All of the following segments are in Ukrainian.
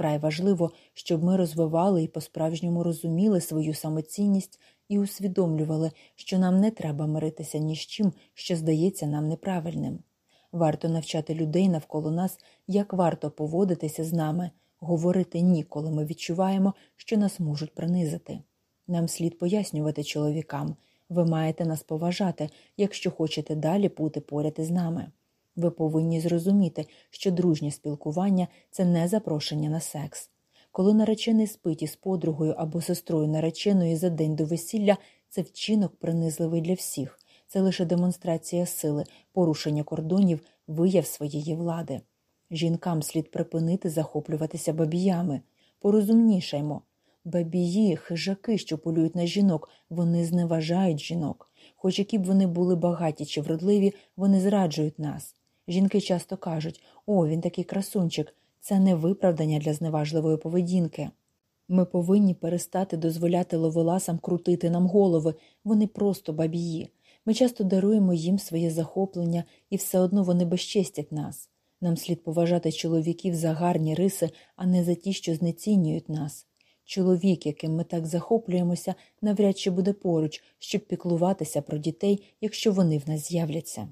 вкрай важливо, щоб ми розвивали і по-справжньому розуміли свою самоцінність і усвідомлювали, що нам не треба миритися ні з чим, що здається нам неправильним. Варто навчати людей навколо нас, як варто поводитися з нами, говорити ні, коли ми відчуваємо, що нас можуть принизити. Нам слід пояснювати чоловікам ви маєте нас поважати, якщо хочете далі бути поряд із нами. Ви повинні зрозуміти, що дружнє спілкування це не запрошення на секс. Коли наречений спить із подругою або сестрою нареченої за день до весілля, це вчинок принизливий для всіх, це лише демонстрація сили, порушення кордонів, вияв своєї влади. Жінкам слід припинити захоплюватися бабіями. Порозумнішаймо. Бабії, хижаки, що полюють на жінок, вони зневажають жінок. Хоч які б вони були багаті чи вродливі, вони зраджують нас. Жінки часто кажуть о, він такий красунчик, це не виправдання для зневажливої поведінки. Ми повинні перестати дозволяти ловеласам крутити нам голови, вони просто бабії. Ми часто даруємо їм своє захоплення, і все одно вони безчестять нас. Нам слід поважати чоловіків за гарні риси, а не за ті, що знецінюють нас. Чоловік, яким ми так захоплюємося, навряд чи буде поруч, щоб піклуватися про дітей, якщо вони в нас з'являться.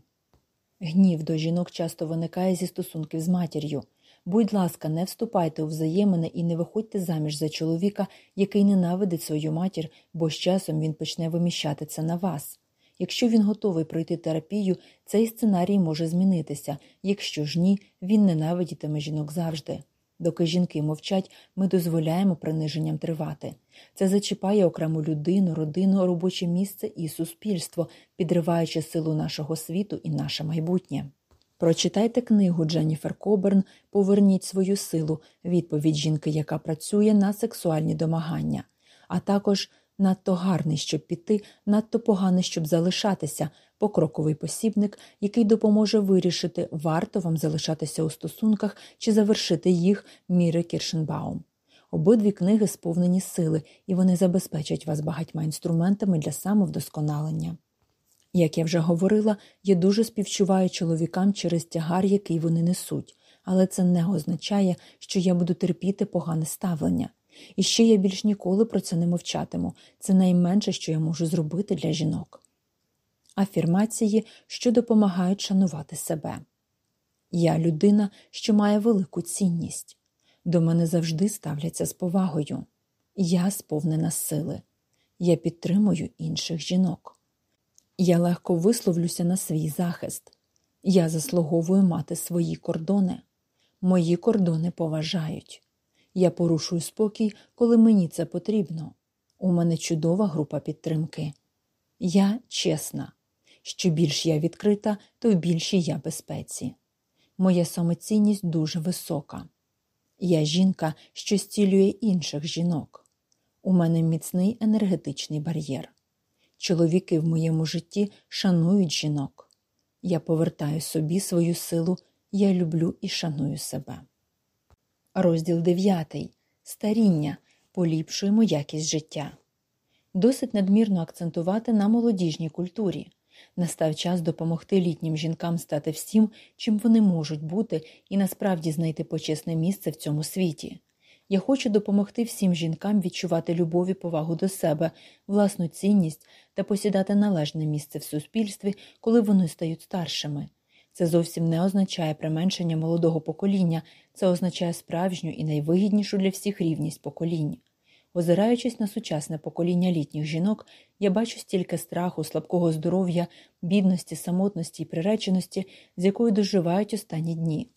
Гнів до жінок часто виникає зі стосунків з матір'ю. Будь ласка, не вступайте у взаємини і не виходьте заміж за чоловіка, який ненавидить свою матір, бо з часом він почне виміщати це на вас. Якщо він готовий пройти терапію, цей сценарій може змінитися, якщо ж ні, він ненавидітиме жінок завжди. Доки жінки мовчать, ми дозволяємо приниженням тривати. Це зачіпає окрему людину, родину, робоче місце і суспільство, підриваючи силу нашого світу і наше майбутнє. Прочитайте книгу Дженніфер Коберн Поверніть свою силу, відповідь жінки, яка працює на сексуальні домагання, а також надто гарний, щоб піти, надто поганий, щоб залишатися, покроковий посібник, який допоможе вирішити, варто вам залишатися у стосунках чи завершити їх міри Кіршенбаум. Обидві книги сповнені сили, і вони забезпечать вас багатьма інструментами для самовдосконалення. Як я вже говорила, я дуже співчуваю чоловікам через тягар, який вони несуть, але це не означає, що я буду терпіти погане ставлення. І ще я більш ніколи про це не мовчатиму це найменше, що я можу зробити для жінок. Афірмації, що допомагають шанувати себе. Я людина, що має велику цінність. До мене завжди ставляться з повагою. Я сповнена сили. Я підтримую інших жінок. Я легко висловлюся на свій захист. Я заслуговую мати свої кордони. Мої кордони поважають. Я порушую спокій, коли мені це потрібно. У мене чудова група підтримки. Я чесна. Що більш я відкрита, то в я безпеці. Моя самоцінність дуже висока. Я жінка, що зцілює інших жінок. У мене міцний енергетичний бар'єр. Чоловіки в моєму житті шанують жінок. Я повертаю собі свою силу, я люблю і шаную себе. Розділ 9. Старіння. Поліпшуємо якість життя. Досить надмірно акцентувати на молодіжній культурі. Настав час допомогти літнім жінкам стати всім, чим вони можуть бути, і насправді знайти почесне місце в цьому світі. Я хочу допомогти всім жінкам відчувати любов і повагу до себе, власну цінність та посідати належне місце в суспільстві, коли вони стають старшими. Це зовсім не означає применшення молодого покоління, це означає справжню і найвигіднішу для всіх рівність поколінь. Озираючись на сучасне покоління літніх жінок, я бачу стільки страху, слабкого здоров'я, бідності, самотності і приреченості, з якою доживають останні дні.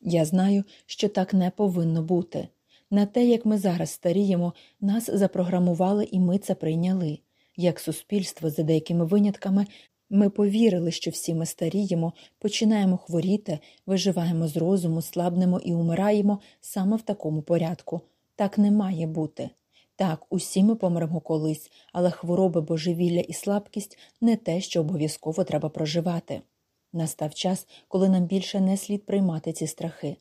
Я знаю, що так не повинно бути. На те, як ми зараз старіємо, нас запрограмували і ми це прийняли. Як суспільство, за деякими винятками, ми повірили, що всі ми старіємо, починаємо хворіти, виживаємо з розуму, слабнемо і умираємо саме в такому порядку. Так не має бути. Так, усі ми помремо колись, але хвороби, божевілля і слабкість не те, що обов'язково треба проживати. Настав час, коли нам більше не слід приймати ці страхи.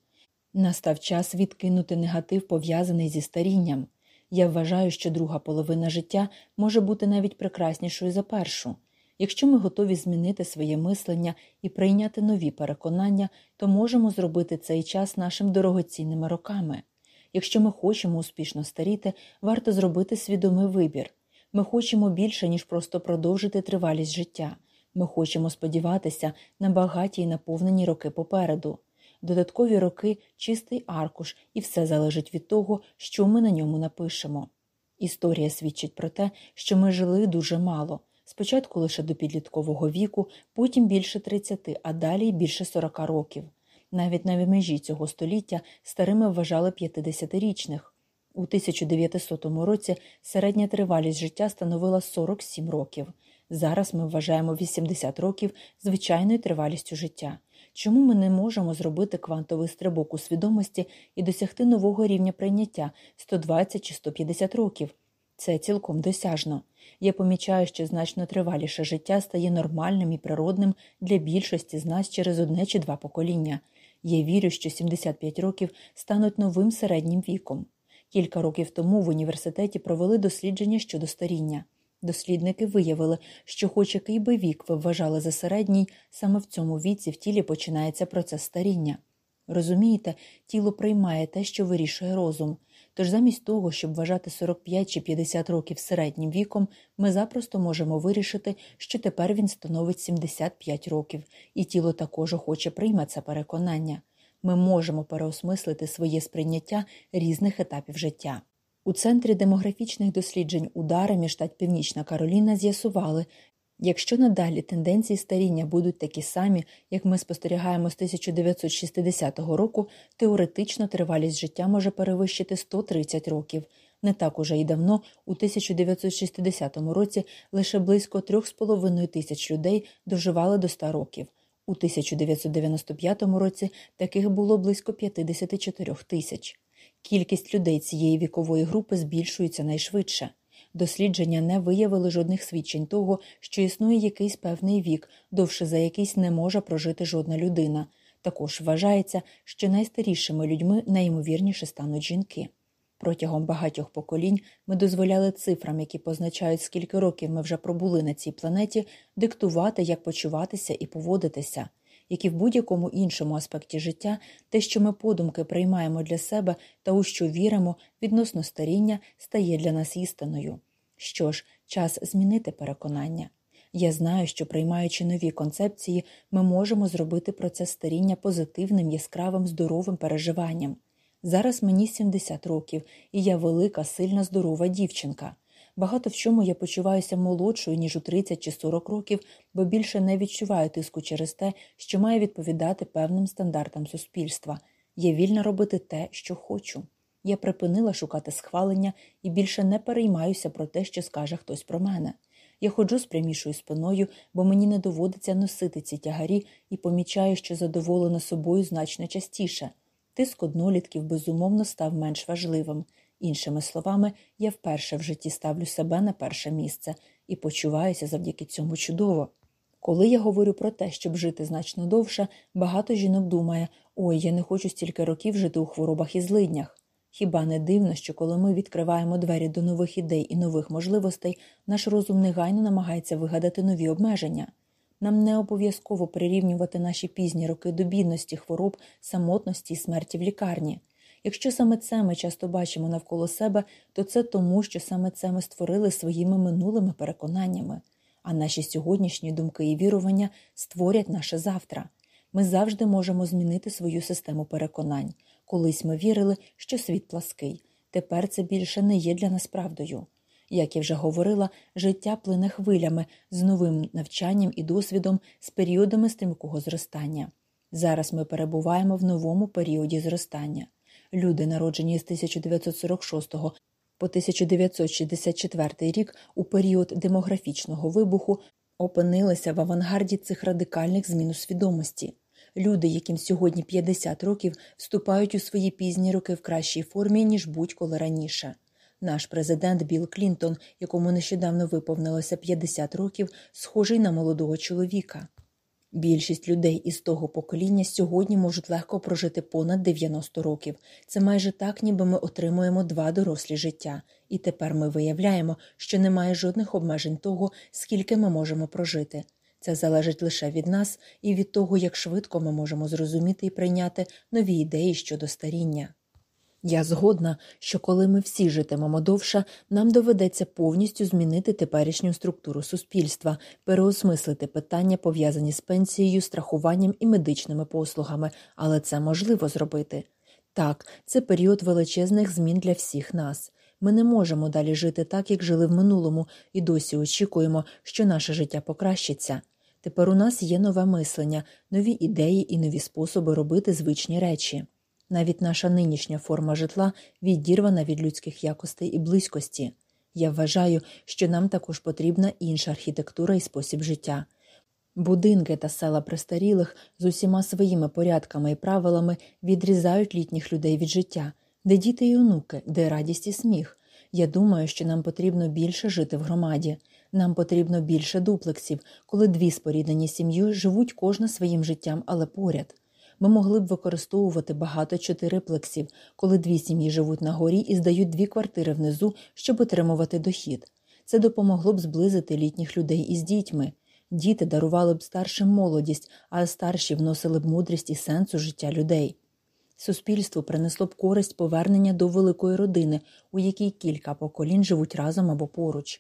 Настав час відкинути негатив, пов'язаний зі старінням. Я вважаю, що друга половина життя може бути навіть прекраснішою за першу. Якщо ми готові змінити своє мислення і прийняти нові переконання, то можемо зробити цей час нашим дорогоцінними роками. Якщо ми хочемо успішно старіти, варто зробити свідомий вибір. Ми хочемо більше, ніж просто продовжити тривалість життя. Ми хочемо сподіватися на багаті і наповнені роки попереду. Додаткові роки чистий аркуш, і все залежить від того, що ми на ньому напишемо. Історія свідчить про те, що ми жили дуже мало. Спочатку лише до підліткового віку, потім більше 30, а далі більше 40 років. Навіть на межі цього століття старими вважали 50-річних. У 1900 році середня тривалість життя становила 47 років. Зараз ми вважаємо 80 років звичайною тривалістю життя. Чому ми не можемо зробити квантовий стрибок у свідомості і досягти нового рівня прийняття 120 чи 150 років? Це цілком досяжно. Я помічаю, що значно триваліше життя стає нормальним і природним для більшості з нас через одне чи два покоління. Я вірю, що 75 років стануть новим середнім віком. Кілька років тому в університеті провели дослідження щодо старіння. Дослідники виявили, що, хоч який би вік ви вважали за середній, саме в цьому віці в тілі починається процес старіння. Розумієте, тіло приймає те, що вирішує розум. Тож замість того, щоб вважати 45 чи 50 років середнім віком, ми запросто можемо вирішити, що тепер він становить 75 років, і тіло також охоче прийме це переконання. Ми можемо переосмислити своє сприйняття різних етапів життя. У центрі демографічних досліджень Ударами штат Північна Кароліна з'ясували, якщо надалі тенденції старіння будуть такі самі, як ми спостерігаємо з 1960 року, теоретично тривалість життя може перевищити 130 років. Не так уже й давно, у 1960 році, лише близько 3,5 тисяч людей доживали до 100 років. У 1995 році таких було близько 54 тисяч. Кількість людей цієї вікової групи збільшується найшвидше. Дослідження не виявили жодних свідчень того, що існує якийсь певний вік, довше за якийсь не може прожити жодна людина. Також вважається, що найстарішими людьми найімовірніше стануть жінки. Протягом багатьох поколінь ми дозволяли цифрам, які позначають, скільки років ми вже пробули на цій планеті, диктувати, як почуватися і поводитися як і в будь-якому іншому аспекті життя, те, що ми подумки приймаємо для себе та у що віримо, відносно старіння, стає для нас істиною. Що ж, час змінити переконання. Я знаю, що приймаючи нові концепції, ми можемо зробити процес старіння позитивним, яскравим, здоровим переживанням. Зараз мені 70 років, і я велика, сильна, здорова дівчинка. Багато в чому я почуваюся молодшою, ніж у 30 чи 40 років, бо більше не відчуваю тиску через те, що має відповідати певним стандартам суспільства. Я вільна робити те, що хочу. Я припинила шукати схвалення і більше не переймаюся про те, що скаже хтось про мене. Я ходжу з прямішою спиною, бо мені не доводиться носити ці тягарі і помічаю, що задоволена собою значно частіше. Тиск однолітків безумовно став менш важливим. Іншими словами, я вперше в житті ставлю себе на перше місце і почуваюся завдяки цьому чудово. Коли я говорю про те, щоб жити значно довше, багато жінок думає ой, я не хочу стільки років жити у хворобах і злиднях. Хіба не дивно, що коли ми відкриваємо двері до нових ідей і нових можливостей, наш розум негайно намагається вигадати нові обмеження. Нам не обов'язково прирівнювати наші пізні роки до бідності, хвороб, самотності і смерті в лікарні. Якщо саме це ми часто бачимо навколо себе, то це тому, що саме це ми створили своїми минулими переконаннями, а наші сьогоднішні думки і вірування створять наше завтра. Ми завжди можемо змінити свою систему переконань. Колись ми вірили, що світ плаский. Тепер це більше не є для нас правдою. Як я вже говорила, життя плине хвилями з новим навчанням і досвідом, з періодами стрімкого зростання. Зараз ми перебуваємо в новому періоді зростання. Люди, народжені з 1946 по 1964 рік у період демографічного вибуху, опинилися в авангарді цих радикальних змін у свідомості. Люди, яким сьогодні 50 років, вступають у свої пізні роки в кращій формі, ніж будь-коли раніше. Наш президент Білл Клінтон, якому нещодавно виповнилося 50 років, схожий на молодого чоловіка. Більшість людей із того покоління сьогодні можуть легко прожити понад 90 років. Це майже так, ніби ми отримуємо два дорослі життя, і тепер ми виявляємо, що немає жодних обмежень того, скільки ми можемо прожити. Це залежить лише від нас і від того, як швидко ми можемо зрозуміти і прийняти нові ідеї щодо старіння. Я згодна, що коли ми всі житимемо довше, нам доведеться повністю змінити теперішню структуру суспільства, переосмислити питання, пов'язані з пенсією, страхуванням і медичними послугами, але це можливо зробити. Так, це період величезних змін для всіх нас. Ми не можемо далі жити так, як жили в минулому, і досі очікуємо, що наше життя покращиться. Тепер у нас є нове мислення, нові ідеї і нові способи робити звичні речі. Навіть наша нинішня форма житла відірвана від людських якостей і близькості. Я вважаю, що нам також потрібна інша архітектура і спосіб життя. Будинки та села престарілих з усіма своїми порядками і правилами відрізають літніх людей від життя, де діти й онуки, де радість і сміх. Я думаю, що нам потрібно більше жити в громаді. Нам потрібно більше дуплексів, коли дві споріднені сім'ї живуть кожна своїм життям, але поряд. Ми могли б використовувати багато чотириплексів, коли дві сім'ї живуть на горі і здають дві квартири внизу, щоб отримувати дохід. Це допомогло б зблизити літніх людей із дітьми. Діти дарували б старшим молодість, а старші вносили б мудрість і сенс у життя людей. Суспільству принесло б користь повернення до великої родини, у якій кілька поколінь живуть разом або поруч.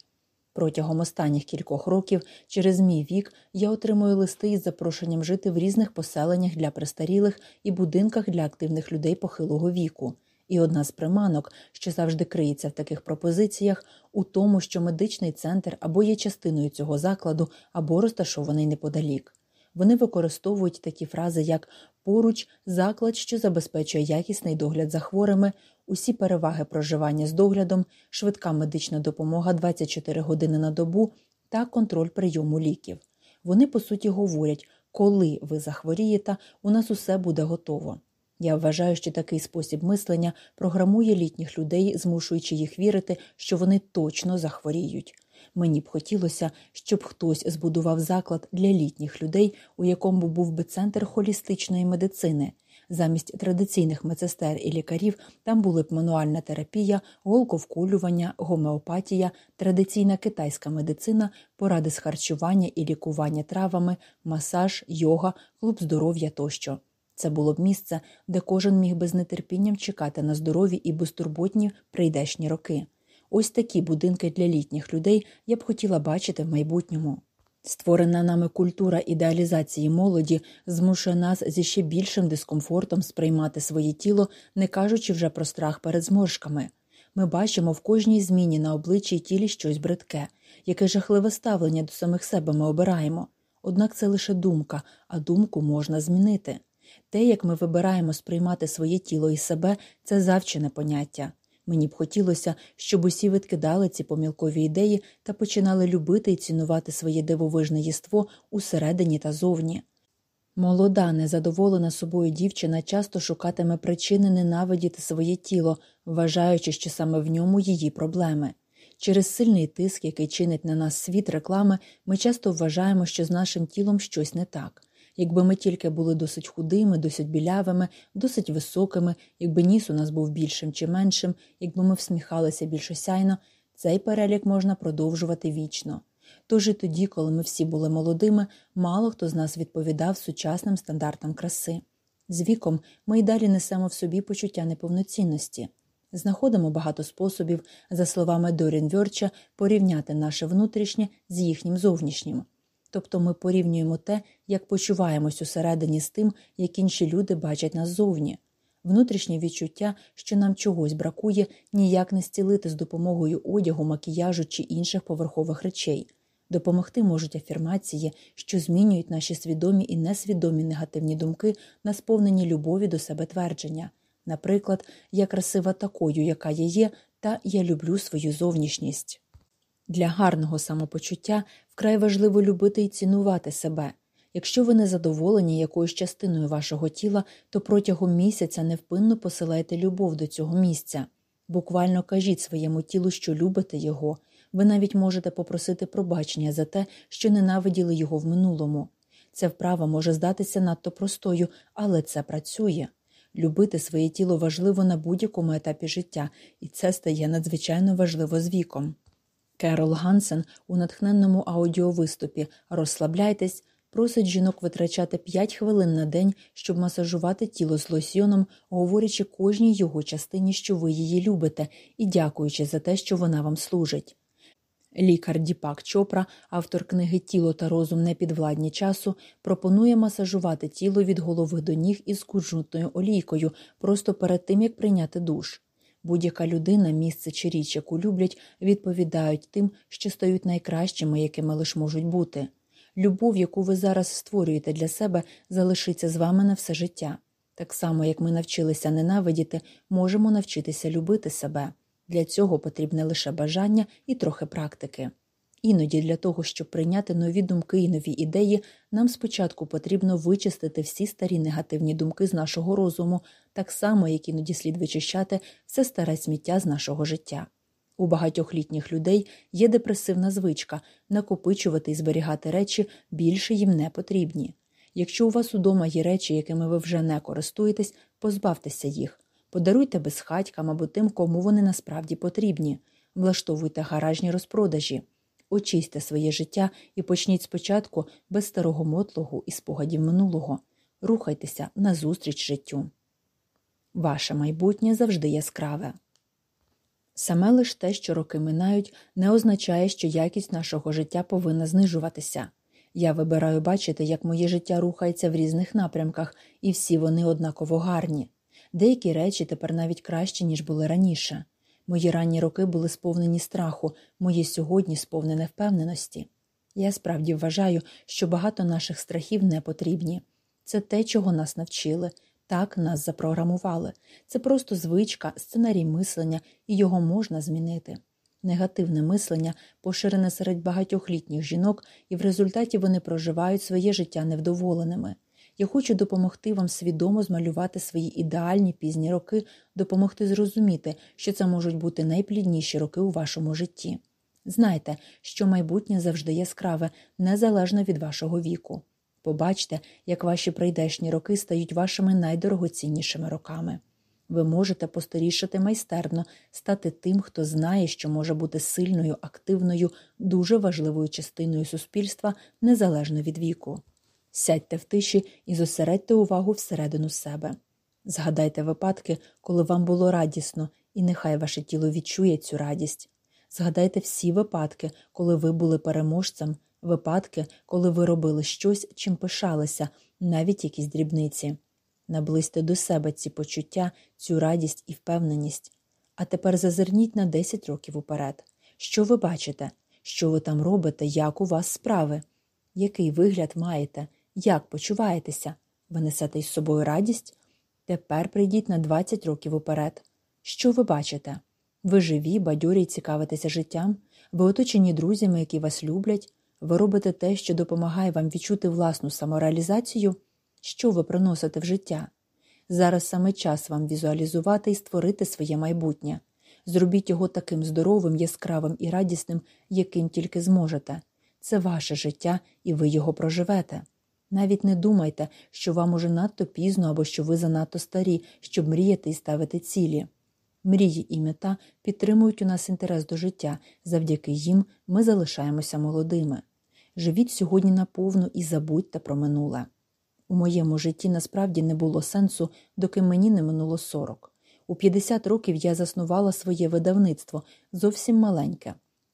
Протягом останніх кількох років через мій вік я отримую листи із запрошенням жити в різних поселеннях для престарілих і будинках для активних людей похилого віку. І одна з приманок, що завжди криється в таких пропозиціях, у тому, що медичний центр або є частиною цього закладу, або розташований неподалік. Вони використовують такі фрази, як поруч заклад, що забезпечує якісний догляд за хворими, усі переваги проживання з доглядом, швидка медична допомога 24 години на добу та контроль прийому ліків. Вони, по суті, говорять, коли ви захворієте, у нас усе буде готово. Я вважаю, що такий спосіб мислення програмує літніх людей, змушуючи їх вірити, що вони точно захворіють. Мені б хотілося, щоб хтось збудував заклад для літніх людей, у якому був би центр холістичної медицини. Замість традиційних медсестер і лікарів там були б мануальна терапія, голковкулювання, гомеопатія, традиційна китайська медицина, поради з харчування і лікування травами, масаж, йога, клуб здоров'я тощо. Це було б місце, де кожен міг би з нетерпінням чекати на здорові і безтурботні прийдешні роки. Ось такі будинки для літніх людей я б хотіла бачити в майбутньому. Створена нами культура ідеалізації молоді змушує нас зі ще більшим дискомфортом сприймати своє тіло, не кажучи вже про страх перед зморшками. Ми бачимо в кожній зміні на обличчі тілі щось бридке, яке жахливе ставлення до самих себе ми обираємо. Однак це лише думка, а думку можна змінити. Те, як ми вибираємо сприймати своє тіло і себе, це завчене поняття. Мені б хотілося, щоб усі відкидали ці помілкові ідеї та починали любити і цінувати своє дивовижне єство усередині та зовні. Молода, незадоволена собою дівчина часто шукатиме причини ненавидіти своє тіло, вважаючи, що саме в ньому її проблеми. Через сильний тиск, який чинить на нас світ реклами, ми часто вважаємо, що з нашим тілом щось не так. Якби ми тільки були досить худими, досить білявими, досить високими, якби ніс у нас був більшим чи меншим, якби ми всміхалися більш осяйно, цей перелік можна продовжувати вічно. Тож і тоді, коли ми всі були молодими, мало хто з нас відповідав сучасним стандартам краси. З віком ми й далі несемо в собі почуття неповноцінності. Знаходимо багато способів, за словами Дорін Вьорча, порівняти наше внутрішнє з їхнім зовнішнім. Тобто ми порівнюємо те, як почуваємось усередині з тим, як інші люди бачать нас зовні. Внутрішнє відчуття, що нам чогось бракує, ніяк не зцілити з допомогою одягу, макіяжу чи інших поверхових речей. Допомогти можуть афірмації, що змінюють наші свідомі і несвідомі негативні думки на сповнені любові до себе твердження. Наприклад, я красива такою, яка я є, та я люблю свою зовнішність. Для гарного самопочуття вкрай важливо любити і цінувати себе. Якщо ви не задоволені якоюсь частиною вашого тіла, то протягом місяця невпинно посилайте любов до цього місця. Буквально кажіть своєму тілу, що любите його. Ви навіть можете попросити пробачення за те, що ненавиділи його в минулому. Ця вправа може здатися надто простою, але це працює. Любити своє тіло важливо на будь-якому етапі життя, і це стає надзвичайно важливо з віком. Керол Гансен у натхненному аудіовиступі Розслабляйтесь просить жінок витрачати 5 хвилин на день, щоб масажувати тіло з лосьйоном, говорячи кожній його частині, що ви її любите, і дякуючи за те, що вона вам служить. Лікар Діпак Чопра, автор книги Тіло та розум непідвладні часу, пропонує масажувати тіло від голови до ніг із куджутною олійкою просто перед тим, як прийняти душ. Будь-яка людина, місце чи річ, яку люблять, відповідають тим, що стають найкращими, якими лиш можуть бути. Любов, яку ви зараз створюєте для себе, залишиться з вами на все життя. Так само, як ми навчилися ненавидіти, можемо навчитися любити себе. Для цього потрібне лише бажання і трохи практики. Іноді для того, щоб прийняти нові думки і нові ідеї, нам спочатку потрібно вичистити всі старі негативні думки з нашого розуму, так само, як іноді слід вичищати все старе сміття з нашого життя. У багатьох літніх людей є депресивна звичка накопичувати і зберігати речі більше їм не потрібні. Якщо у вас удома є речі, якими ви вже не користуєтесь, позбавтеся їх, подаруйте безхатькам або тим, кому вони насправді потрібні, влаштовуйте гаражні розпродажі, очистьте своє життя і почніть спочатку без старого мотлогу і спогадів минулого, рухайтеся назустріч життю. Ваше майбутнє завжди яскраве. Саме лише те, що роки минають, не означає, що якість нашого життя повинна знижуватися. Я вибираю бачити, як моє життя рухається в різних напрямках, і всі вони однаково гарні. Деякі речі тепер навіть кращі, ніж були раніше. Мої ранні роки були сповнені страху, мої сьогодні сповнене впевненості. Я справді вважаю, що багато наших страхів не потрібні. Це те, чого нас навчили, так нас запрограмували. Це просто звичка, сценарій мислення, і його можна змінити. Негативне мислення поширене серед багатьох літніх жінок, і в результаті вони проживають своє життя невдоволеними. Я хочу допомогти вам свідомо змалювати свої ідеальні пізні роки, допомогти зрозуміти, що це можуть бути найплідніші роки у вашому житті. Знайте, що майбутнє завжди яскраве, незалежно від вашого віку. Побачте, як ваші прийдешні роки стають вашими найдорогоціннішими роками. Ви можете постарішати майстерно, стати тим, хто знає, що може бути сильною, активною, дуже важливою частиною суспільства незалежно від віку. Сядьте в тиші і зосередьте увагу всередину себе. Згадайте випадки, коли вам було радісно, і нехай ваше тіло відчує цю радість. Згадайте всі випадки, коли ви були переможцем, випадки, коли ви робили щось, чим пишалися, навіть якісь дрібниці. Наблизьте до себе ці почуття, цю радість і впевненість. А тепер зазирніть на 10 років уперед. Що ви бачите? Що ви там робите, як у вас справи? Який вигляд маєте? Як почуваєтеся? Ви несете із собою радість? Тепер прийдіть на 20 років уперед. Що ви бачите? Ви живі, бадьорі цікавитеся життям, ви оточені друзями, які вас люблять, ви робите те, що допомагає вам відчути власну самореалізацію, що ви приносите в життя. Зараз саме час вам візуалізувати і створити своє майбутнє. Зробіть його таким здоровим, яскравим і радісним, яким тільки зможете. Це ваше життя, і ви його проживете. Навіть не думайте, що вам уже надто пізно або що ви занадто старі, щоб мріяти і ставити цілі. Мрії і мета підтримують у нас інтерес до життя, завдяки їм ми залишаємося молодими. Живіть сьогодні наповну і забудьте про минуле. У моєму житті насправді не було сенсу, доки мені не минуло 40. У 50 років я заснувала своє видавництво зовсім маленьке.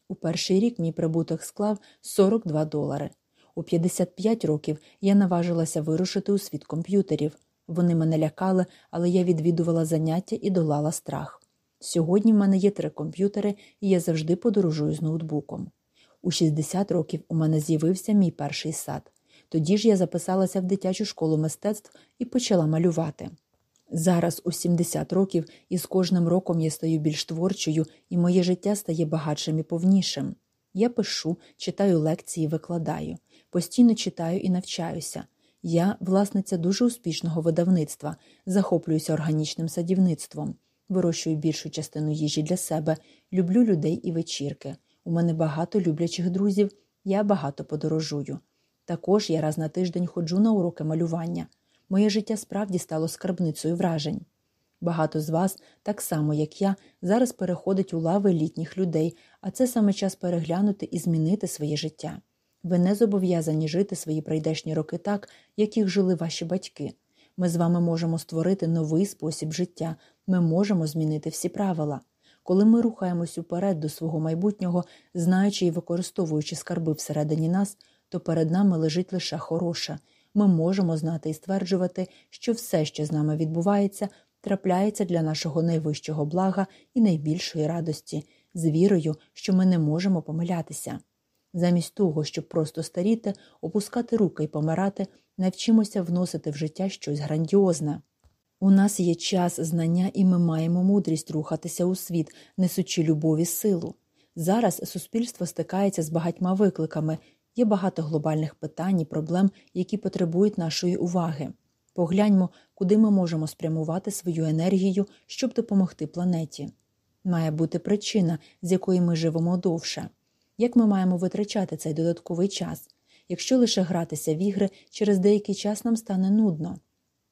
У перший рік мій прибуток склав 42 долари. У 55 років я наважилася вирушити у світ комп'ютерів. Вони мене лякали, але я відвідувала заняття і долала страх. Сьогодні в мене є три комп'ютери, і я завжди подорожую з ноутбуком. У 60 років у мене з'явився мій перший сад. Тоді ж я записалася в дитячу школу мистецтв і почала малювати. Зараз у 70 років і з кожним роком я стаю більш творчою, і моє життя стає багатшим і повнішим. Я пишу, читаю лекції, викладаю, постійно читаю і навчаюся. Я власниця дуже успішного видавництва, захоплююся органічним садівництвом, вирощую більшу частину їжі для себе, люблю людей і вечірки. У мене багато люблячих друзів, я багато подорожую. Також я раз на тиждень ходжу на уроки малювання. Моє життя справді стало скарбницею вражень. Багато з вас, так само як я, зараз переходить у лави літніх людей, а це саме час переглянути і змінити своє життя. Ви не зобов'язані жити свої прийдешні роки так, як їх жили ваші батьки. Ми з вами можемо створити новий спосіб життя, ми можемо змінити всі правила. Коли ми рухаємось уперед до свого майбутнього, знаючи і використовуючи скарби всередині нас, то перед нами лежить лише хороше. Ми можемо знати і стверджувати, що все, що з нами відбувається, трапляється для нашого найвищого блага і найбільшої радості, з вірою, що ми не можемо помилятися. Замість того, щоб просто старіти, опускати руки і помирати, навчимося вносити в життя щось грандіозне. У нас є час, знання, і ми маємо мудрість рухатися у світ, несучи любові силу. Зараз суспільство стикається з багатьма викликами, є багато глобальних питань і проблем, які потребують нашої уваги. Погляньмо, куди ми можемо спрямувати свою енергію, щоб допомогти планеті. Має бути причина, з якої ми живемо довше. Як ми маємо витрачати цей додатковий час? Якщо лише гратися в ігри, через деякий час нам стане нудно.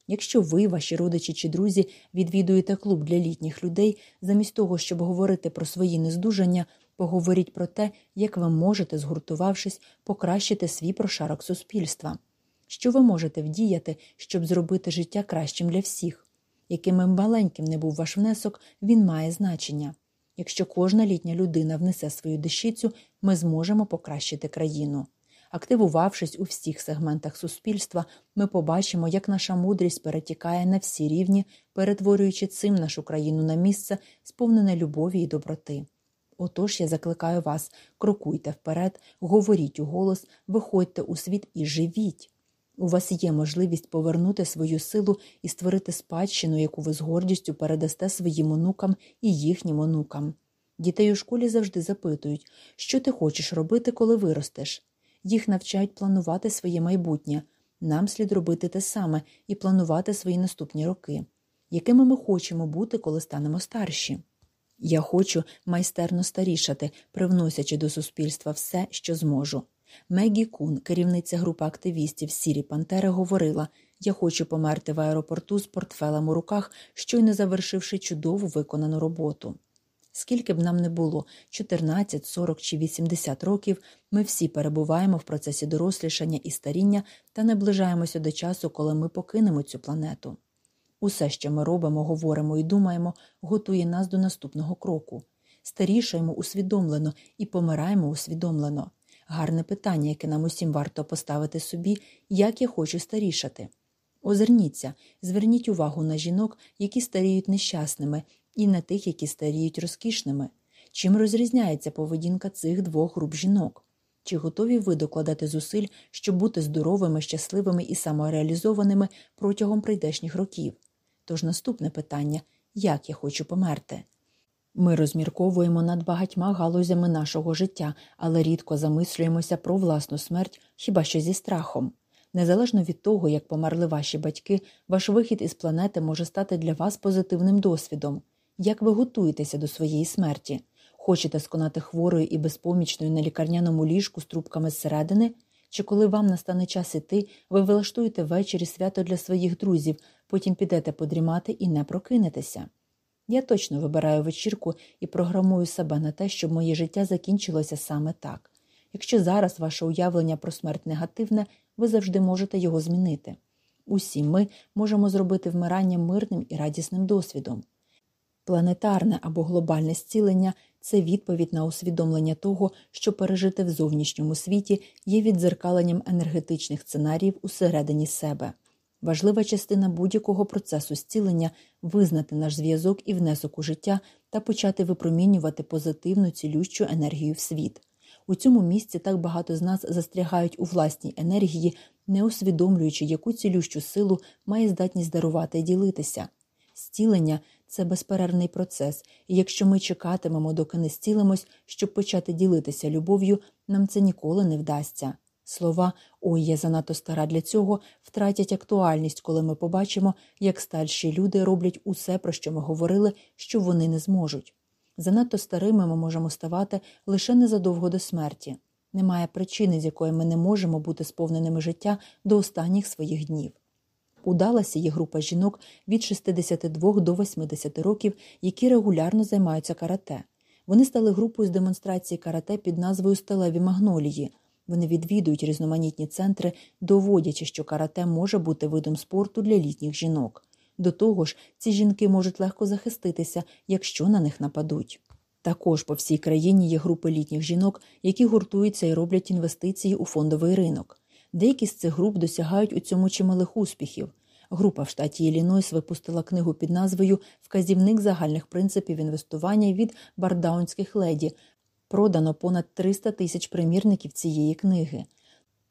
Якщо ви, ваші родичі чи друзі, відвідуєте клуб для літніх людей, замість того, щоб говорити про свої нездужання, поговоріть про те, як ви можете, згуртувавшись, покращити свій прошарок суспільства. Що ви можете вдіяти, щоб зробити життя кращим для всіх? Яким маленьким не був ваш внесок, він має значення. Якщо кожна літня людина внесе свою дещицю, ми зможемо покращити країну. Активувавшись у всіх сегментах суспільства, ми побачимо, як наша мудрість перетікає на всі рівні, перетворюючи цим нашу країну на місце, сповнене любові і доброти. Отож я закликаю вас крокуйте вперед, говоріть у голос, виходьте у світ і живіть. У вас є можливість повернути свою силу і створити спадщину, яку ви з гордістю передасте своїм онукам і їхнім онукам. Дітей у школі завжди запитують, що ти хочеш робити, коли виростеш. Їх навчають планувати своє майбутнє. Нам слід робити те саме і планувати свої наступні роки, якими ми хочемо бути, коли станемо старші. Я хочу майстерно старішати, привносячи до суспільства все, що зможу. Мегі Кун, керівниця групи активістів Сірі Пантери, говорила Я хочу померти в аеропорту з портфелем у руках, щойно завершивши чудову виконану роботу. Скільки б нам не було 14, 40 чи 80 років, ми всі перебуваємо в процесі дорослішання і старіння та наближаємося до часу, коли ми покинемо цю планету. Усе, що ми робимо, говоримо і думаємо, готує нас до наступного кроку. Старішаємо усвідомлено і помираємо усвідомлено. Гарне питання, яке нам усім варто поставити собі, як я хочу старішати. Озирніться, зверніть увагу на жінок, які старіють нещасними, і на тих, які старіють розкішними. Чим розрізняється поведінка цих двох груп жінок? Чи готові ви докладати зусиль, щоб бути здоровими, щасливими і самореалізованими протягом прийдешніх років? Тож наступне питання як я хочу померти? Ми розмірковуємо над багатьма галузями нашого життя, але рідко замислюємося про власну смерть хіба що зі страхом. Незалежно від того, як померли ваші батьки, ваш вихід із планети може стати для вас позитивним досвідом. Як ви готуєтеся до своєї смерті? Хочете сконати хворою і безпомічною на лікарняному ліжку з трубками зсередини? Чи коли вам настане час іти, ви влаштуєте ввечері свято для своїх друзів, потім підете подрімати і не прокинетеся? Я точно вибираю вечірку і програмую себе на те, щоб моє життя закінчилося саме так. Якщо зараз ваше уявлення про смерть негативне, ви завжди можете його змінити. Усі ми можемо зробити вмирання мирним і радісним досвідом. Планетарне або глобальне зцілення це відповідь на усвідомлення того, що пережити в зовнішньому світі є віддзеркаленням енергетичних сценаріїв усередині себе. Важлива частина будь-якого процесу зцілення визнати наш зв'язок і внесок у життя та почати випромінювати позитивну цілющу енергію в світ. У цьому місці так багато з нас застрягають у власній енергії, не усвідомлюючи, яку цілющу силу має здатність дарувати і ділитися. Зцілення це безперервний процес, і якщо ми чекатимемо, доки не зцілимось, щоб почати ділитися любов'ю, нам це ніколи не вдасться. Слова Ой, я занадто стара для цього втратять актуальність, коли ми побачимо, як старші люди роблять усе, про що ми говорили, що вони не зможуть. Занадто старими ми можемо ставати лише незадовго до смерті. Немає причини, з якої ми не можемо бути сповненими життя до останніх своїх днів. У Даласі є група жінок від 62 до 80 років, які регулярно займаються карате. Вони стали групою з демонстрації карате під назвою Сталеві Магнолії. Вони відвідують різноманітні центри, доводячи, що карате може бути видом спорту для літніх жінок. До того ж, ці жінки можуть легко захиститися, якщо на них нападуть. Також по всій країні є групи літніх жінок, які гуртуються і роблять інвестиції у фондовий ринок. Деякі з цих груп досягають у цьому чималих успіхів. Група в штаті Іллінойс випустила книгу під назвою Вказівник загальних принципів інвестування від бардаунських леді. Продано понад 300 тисяч примірників цієї книги.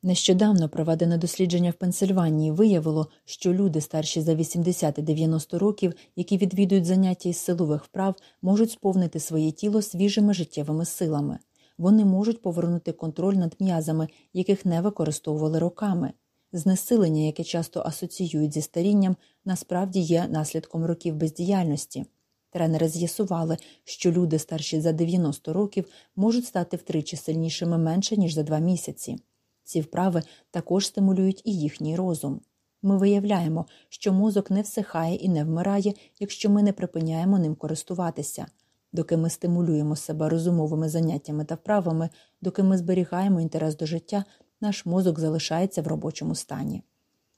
Нещодавно проведене дослідження в Пенсильванії виявило, що люди старші за 80 і 90 років, які відвідують заняття із силових вправ, можуть сповнити своє тіло свіжими життєвими силами. Вони можуть повернути контроль над м'язами, яких не використовували роками. Знесилення, яке часто асоціюють зі старінням, насправді є наслідком років бездіяльності. Тренери з'ясували, що люди старші за 90 років можуть стати втричі сильнішими менше ніж за два місяці. Ці вправи також стимулюють і їхній розум. Ми виявляємо, що мозок не всихає і не вмирає, якщо ми не припиняємо ним користуватися. Доки ми стимулюємо себе розумовими заняттями та вправами, доки ми зберігаємо інтерес до життя, наш мозок залишається в робочому стані.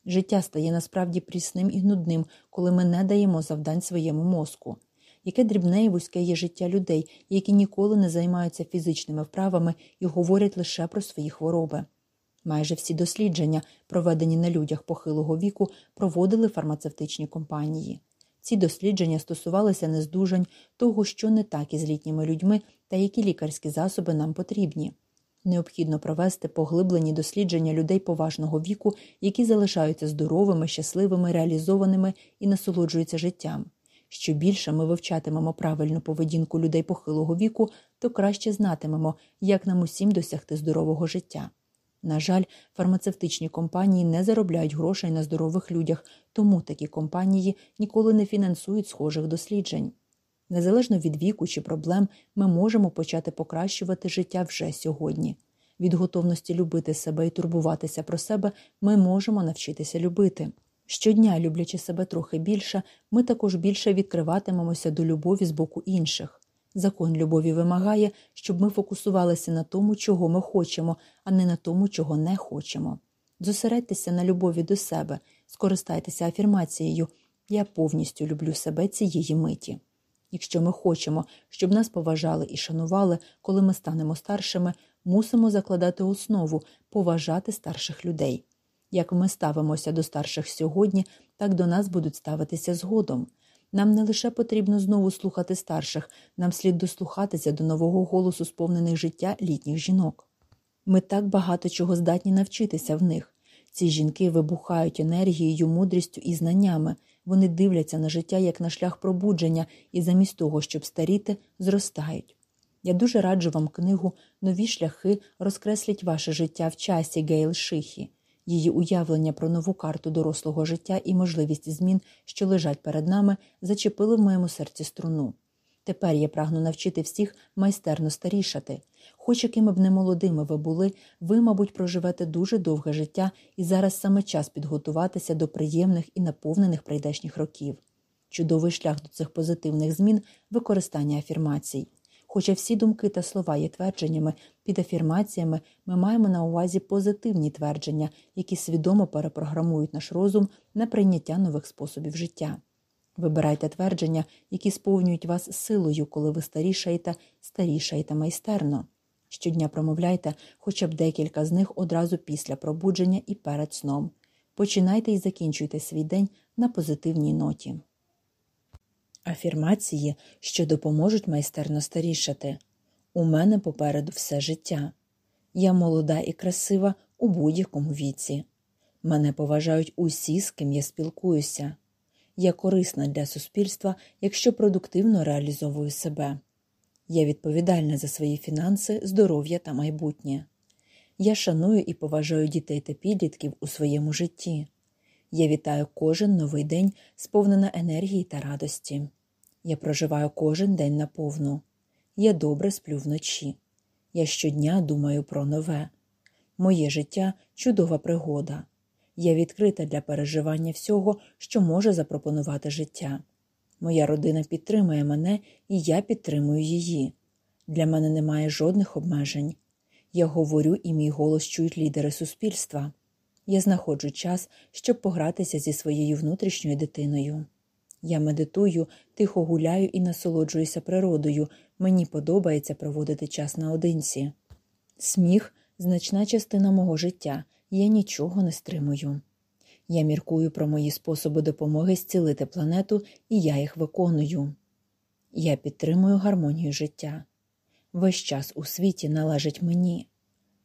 Життя стає насправді прісним і нудним, коли ми не даємо завдань своєму мозку. Яке дрібне і вузьке є життя людей, які ніколи не займаються фізичними вправами і говорять лише про свої хвороби. Майже всі дослідження, проведені на людях похилого віку, проводили фармацевтичні компанії. Ці дослідження стосувалися нездужань того, що не так із літніми людьми та які лікарські засоби нам потрібні. Необхідно провести поглиблені дослідження людей поважного віку, які залишаються здоровими, щасливими, реалізованими і насолоджуються життям. Що більше ми вивчатимемо правильну поведінку людей похилого віку, то краще знатимемо, як нам усім досягти здорового життя. На жаль, фармацевтичні компанії не заробляють грошей на здорових людях, тому такі компанії ніколи не фінансують схожих досліджень. Незалежно від віку чи проблем, ми можемо почати покращувати життя вже сьогодні. Від готовності любити себе і турбуватися про себе ми можемо навчитися любити. Щодня, люблячи себе трохи більше, ми також більше відкриватимемося до любові з боку інших. Закон любові вимагає, щоб ми фокусувалися на тому, чого ми хочемо, а не на тому, чого не хочемо. Зосередьтеся на любові до себе, скористайтеся афірмацією Я повністю люблю себе цієї миті. Якщо ми хочемо, щоб нас поважали і шанували, коли ми станемо старшими, мусимо закладати основу поважати старших людей. Як ми ставимося до старших сьогодні, так до нас будуть ставитися згодом. Нам не лише потрібно знову слухати старших, нам слід дослухатися до нового голосу сповнених життя літніх жінок. Ми так багато чого здатні навчитися в них. Ці жінки вибухають енергією, мудрістю і знаннями, вони дивляться на життя як на шлях пробудження і замість того, щоб старіти, зростають. Я дуже раджу вам книгу Нові шляхи розкреслять ваше життя в часі Гейл Шихі. Її уявлення про нову карту дорослого життя і можливість змін, що лежать перед нами, зачепили в моєму серці струну. Тепер я прагну навчити всіх майстерно старішати. Хоч якими б не молодими ви були, ви, мабуть, проживете дуже довге життя, і зараз саме час підготуватися до приємних і наповнених прийдешніх років. Чудовий шлях до цих позитивних змін використання афірмацій. Хоча всі думки та слова є твердженнями, під афірмаціями ми маємо на увазі позитивні твердження, які свідомо перепрограмують наш розум на прийняття нових способів життя. Вибирайте твердження, які сповнюють вас силою, коли ви старішаєте, старішаєте майстерно. Щодня промовляйте хоча б декілька з них одразу після пробудження і перед сном. Починайте і закінчуйте свій день на позитивній ноті. Афірмації, що допоможуть майстерно старішати. У мене попереду все життя. Я молода і красива у будь-якому віці. Мене поважають усі, з ким я спілкуюся. Я корисна для суспільства, якщо продуктивно реалізовую себе. Я відповідальна за свої фінанси, здоров'я та майбутнє. Я шаную і поважаю дітей та підлітків у своєму житті. Я вітаю кожен новий день, сповнена енергії та радості. Я проживаю кожен день наповну. Я добре сплю вночі. Я щодня думаю про нове. Моє життя чудова пригода. Я відкрита для переживання всього, що може запропонувати життя. Моя родина підтримує мене, і я підтримую її. Для мене немає жодних обмежень. Я говорю, і мій голос чують лідери суспільства. Я знаходжу час, щоб погратися зі своєю внутрішньою дитиною. Я медитую, тихо гуляю і насолоджуюся природою. Мені подобається проводити час наодинці. Сміх значна частина мого життя, я нічого не стримую. Я міркую про мої способи допомоги зцілити планету, і я їх виконую. Я підтримую гармонію життя. Весь час у світі належить мені.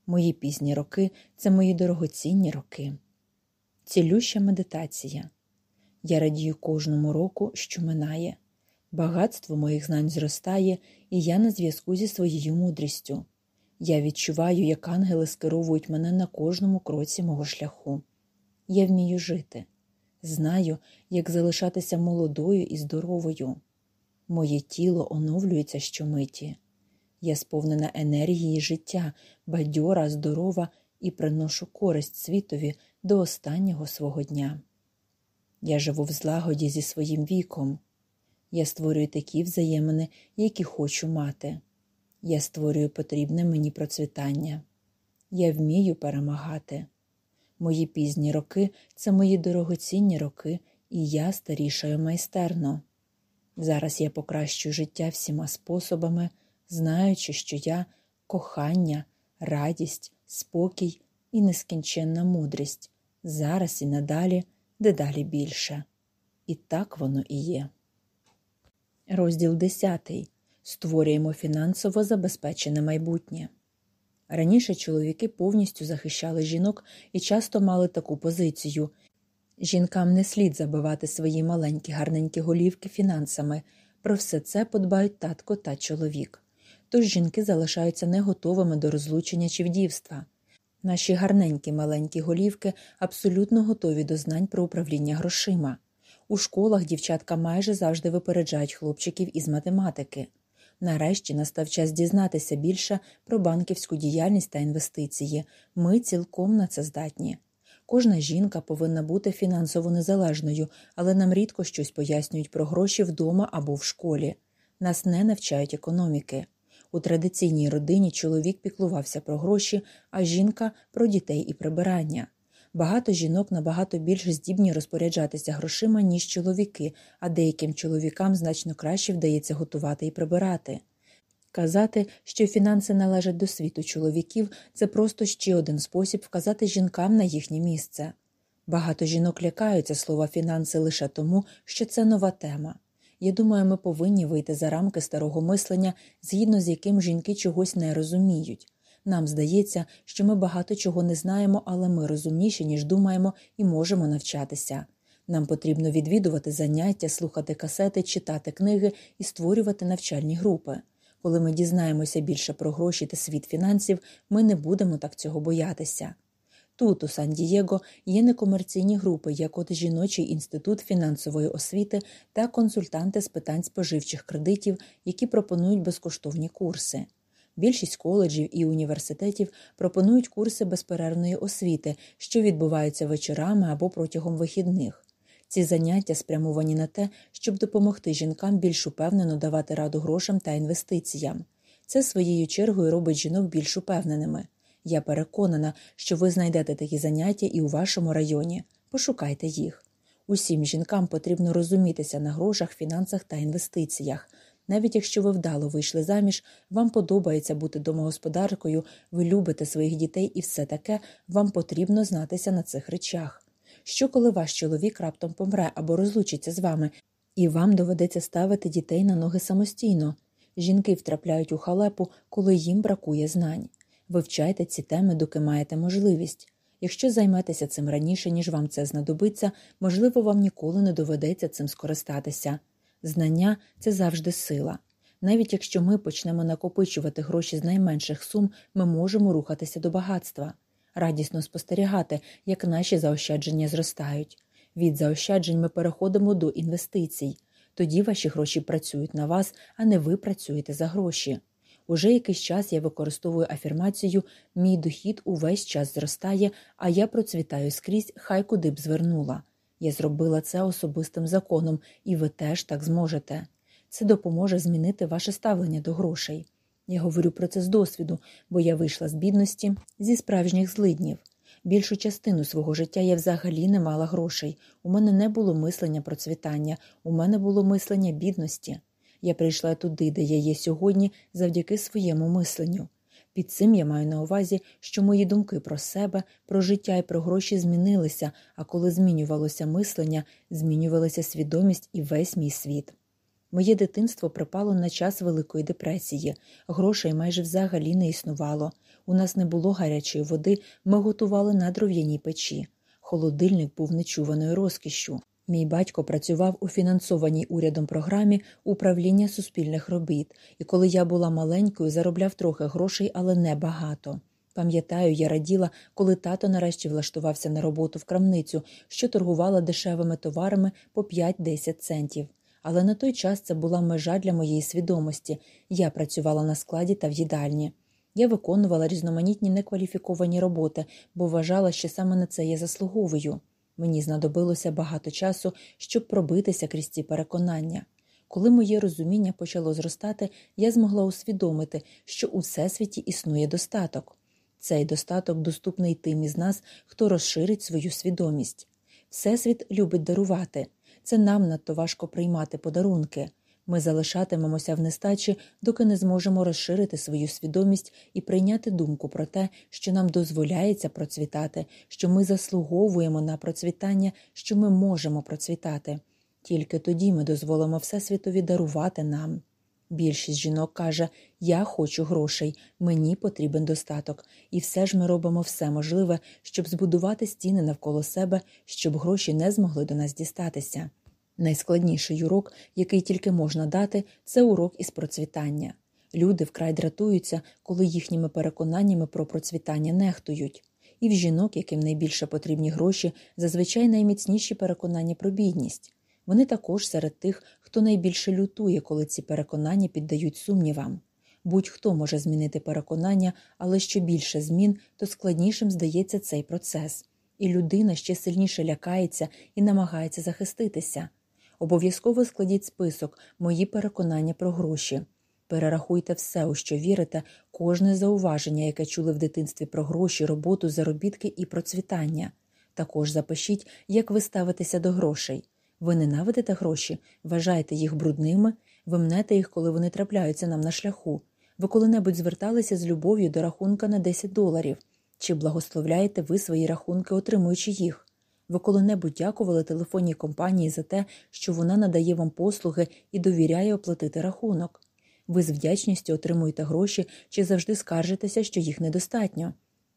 Мої пізні роки це мої дорогоцінні роки. Цілюща медитація. Я радію кожному року, що минає. Багатство моїх знань зростає, і я на зв'язку зі своєю мудрістю. Я відчуваю, як ангели скеровують мене на кожному кроці мого шляху. Я вмію жити, знаю, як залишатися молодою і здоровою. Моє тіло оновлюється щомиті. Я сповнена енергії життя, бадьора, здорова і приношу користь світові до останнього свого дня. Я живу в злагоді зі своїм віком. Я створюю такі взаємини, які хочу мати. Я створюю потрібне мені процвітання. Я вмію перемагати. Мої пізні роки це мої дорогоцінні роки, і я старішаю майстерно. Зараз я покращую життя всіма способами, знаючи, що я кохання, радість, спокій і нескінченна мудрість зараз і надалі дедалі більше. І так воно і є. Розділ 10. Створюємо фінансово забезпечене майбутнє. Раніше чоловіки повністю захищали жінок і часто мали таку позицію жінкам не слід забивати свої маленькі гарненькі голівки фінансами, про все це подбають татко та чоловік. Тож жінки залишаються не готовими до розлучення чи вдівства. Наші гарненькі маленькі голівки абсолютно готові до знань про управління грошима. У школах дівчатка майже завжди випереджають хлопчиків із математики. Нарешті настав час дізнатися більше про банківську діяльність та інвестиції. Ми цілком на це здатні. Кожна жінка повинна бути фінансово незалежною, але нам рідко щось пояснюють про гроші вдома або в школі. Нас не навчають економіки. У традиційній родині чоловік піклувався про гроші, а жінка про дітей і прибирання. Багато жінок набагато більш здібні розпоряджатися грошима, ніж чоловіки, а деяким чоловікам значно краще вдається готувати і прибирати. Казати, що фінанси належать до світу чоловіків, це просто ще один спосіб вказати жінкам на їхнє місце. Багато жінок лякаються слова фінанси лише тому, що це нова тема. Я думаю, ми повинні вийти за рамки старого мислення, згідно з яким жінки чогось не розуміють. Нам здається, що ми багато чого не знаємо, але ми розумніші, ніж думаємо, і можемо навчатися. Нам потрібно відвідувати заняття, слухати касети, читати книги і створювати навчальні групи. Коли ми дізнаємося більше про гроші та світ фінансів, ми не будемо так цього боятися. Тут, у Сан-Дієго, є некомерційні групи, як от жіночий інститут фінансової освіти та консультанти з питань споживчих кредитів, які пропонують безкоштовні курси. Більшість коледжів і університетів пропонують курси безперервної освіти, що відбуваються вечорами або протягом вихідних. Ці заняття спрямовані на те, щоб допомогти жінкам більш упевнено давати раду грошам та інвестиціям. Це своєю чергою робить жінок більш упевненими. Я переконана, що ви знайдете такі заняття і у вашому районі. Пошукайте їх. Усім жінкам потрібно розумітися на грошах, фінансах та інвестиціях. Навіть якщо ви вдало вийшли заміж, вам подобається бути домогосподаркою, ви любите своїх дітей і все таке вам потрібно знатися на цих речах. Що коли ваш чоловік раптом помре або розлучиться з вами, і вам доведеться ставити дітей на ноги самостійно? Жінки втрапляють у халепу, коли їм бракує знань. Вивчайте ці теми, доки маєте можливість. Якщо займетеся цим раніше, ніж вам це знадобиться, можливо, вам ніколи не доведеться цим скористатися. Знання це завжди сила. Навіть якщо ми почнемо накопичувати гроші з найменших сум, ми можемо рухатися до багатства, радісно спостерігати, як наші заощадження зростають. Від заощаджень ми переходимо до інвестицій. Тоді ваші гроші працюють на вас, а не ви працюєте за гроші. Уже якийсь час я використовую афірмацію Мій дохід увесь час зростає, а я процвітаю скрізь, хай куди б звернула. Я зробила це особистим законом, і ви теж так зможете. Це допоможе змінити ваше ставлення до грошей. Я говорю про це з досвіду, бо я вийшла з бідності зі справжніх злиднів. Більшу частину свого життя я взагалі не мала грошей. У мене не було мислення процвітання, у мене було мислення бідності. Я прийшла туди, де я є сьогодні, завдяки своєму мисленню. Під цим я маю на увазі, що мої думки про себе, про життя і про гроші змінилися, а коли змінювалося мислення, змінювалася свідомість і весь мій світ. Моє дитинство припало на час Великої депресії, грошей майже взагалі не існувало. У нас не було гарячої води, ми готували на дров'яній печі. Холодильник був нечуваною розкішшю. Мій батько працював у фінансованій урядом програмі управління суспільних робіт, і коли я була маленькою, заробляв трохи грошей, але не багато. Пам'ятаю, я раділа, коли тато нарешті влаштувався на роботу в крамницю, що торгувала дешевими товарами по 5-10 центів. Але на той час це була межа для моєї свідомості. Я працювала на складі та в їдальні. Я виконувала різноманітні некваліфіковані роботи, бо вважала, що саме на це я заслуговую. Мені знадобилося багато часу, щоб пробитися крізь ці переконання. Коли моє розуміння почало зростати, я змогла усвідомити, що у всесвіті існує достаток. Цей достаток доступний тим із нас, хто розширить свою свідомість. Всесвіт любить дарувати. Це нам надто важко приймати подарунки. Ми залишатимемося в нестачі, доки не зможемо розширити свою свідомість і прийняти думку про те, що нам дозволяється процвітати, що ми заслуговуємо на процвітання, що ми можемо процвітати. Тільки тоді ми дозволимо Всесвітові дарувати нам. Більшість жінок каже Я хочу грошей, мені потрібен достаток, і все ж ми робимо все можливе, щоб збудувати стіни навколо себе, щоб гроші не змогли до нас дістатися. Найскладніший урок, який тільки можна дати, це урок із процвітання. Люди вкрай дратуються, коли їхніми переконаннями про процвітання нехтують. І в жінок, яким найбільше потрібні гроші, зазвичай найміцніші переконання про бідність. Вони також серед тих, хто найбільше лютує, коли ці переконання піддають сумнівам. Будь-хто може змінити переконання, але що більше змін, то складнішим здається цей процес, і людина ще сильніше лякається і намагається захиститися. Обов'язково складіть список мої переконання про гроші. Перерахуйте все, у що вірите, кожне зауваження, яке чули в дитинстві про гроші, роботу, заробітки і процвітання. Також запишіть, як ви ставитеся до грошей. Ви ненавидите гроші, вважаєте їх брудними, ви мнете їх, коли вони трапляються нам на шляху. Ви коли-небудь зверталися з любов'ю до рахунка на 10 доларів. Чи благословляєте ви свої рахунки, отримуючи їх? Ви коли-небудь дякували телефонній компанії за те, що вона надає вам послуги і довіряє оплатити рахунок. Ви з вдячністю отримуєте гроші чи завжди скаржитеся, що їх недостатньо.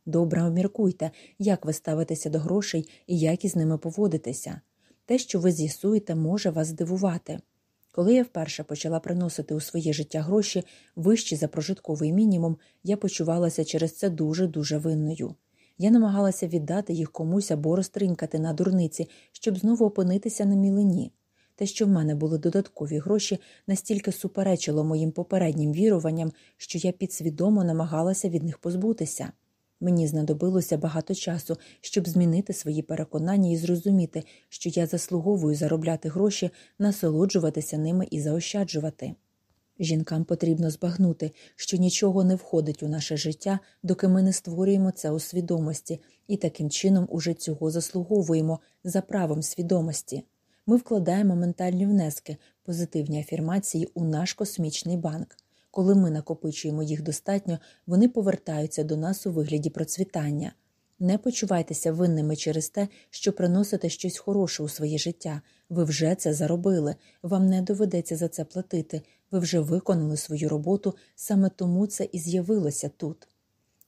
Добре обміркуйте, як ви ставитеся до грошей і як із ними поводитеся. Те, що ви з'ясуєте, може вас здивувати. Коли я вперше почала приносити у своє життя гроші вищі за прожитковий мінімум, я почувалася через це дуже дуже винною. Я намагалася віддати їх комусь або розтринькати на дурниці, щоб знову опинитися на мілині. Те, що в мене були додаткові гроші, настільки суперечило моїм попереднім віруванням, що я підсвідомо намагалася від них позбутися. Мені знадобилося багато часу, щоб змінити свої переконання і зрозуміти, що я заслуговую заробляти гроші, насолоджуватися ними і заощаджувати. Жінкам потрібно збагнути, що нічого не входить у наше життя, доки ми не створюємо це у свідомості, і таким чином уже цього заслуговуємо за правом свідомості. Ми вкладаємо ментальні внески, позитивні афірмації у наш космічний банк. Коли ми накопичуємо їх достатньо, вони повертаються до нас у вигляді процвітання. Не почувайтеся винними через те, що приносите щось хороше у своє життя. Ви вже це заробили, вам не доведеться за це платити, ви вже виконали свою роботу, саме тому це і з'явилося тут.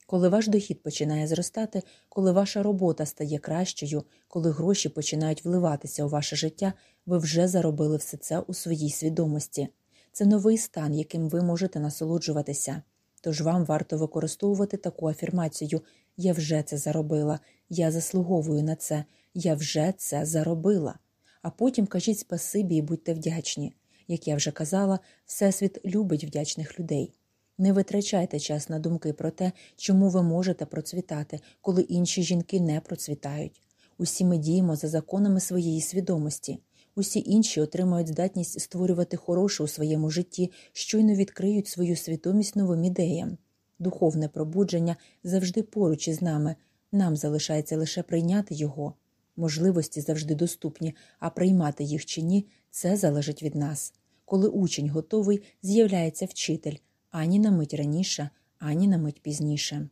Коли ваш дохід починає зростати, коли ваша робота стає кращою, коли гроші починають вливатися у ваше життя, ви вже заробили все це у своїй свідомості. Це новий стан, яким ви можете насолоджуватися. Тож вам варто використовувати таку афірмацію Я вже це заробила, я заслуговую на це, я вже це заробила. А потім кажіть спасибі і будьте вдячні. Як я вже казала, Всесвіт любить вдячних людей. Не витрачайте час на думки про те, чому ви можете процвітати, коли інші жінки не процвітають. Усі ми діємо за законами своєї свідомості. Усі інші отримають здатність створювати хороше у своєму житті, щойно відкриють свою свідомість новим ідеям. Духовне пробудження завжди поруч із нами. Нам залишається лише прийняти його. Можливості завжди доступні, а приймати їх чи ні це залежить від нас. Коли учень готовий, з'являється вчитель ані на мить раніше, ані на мить пізніше.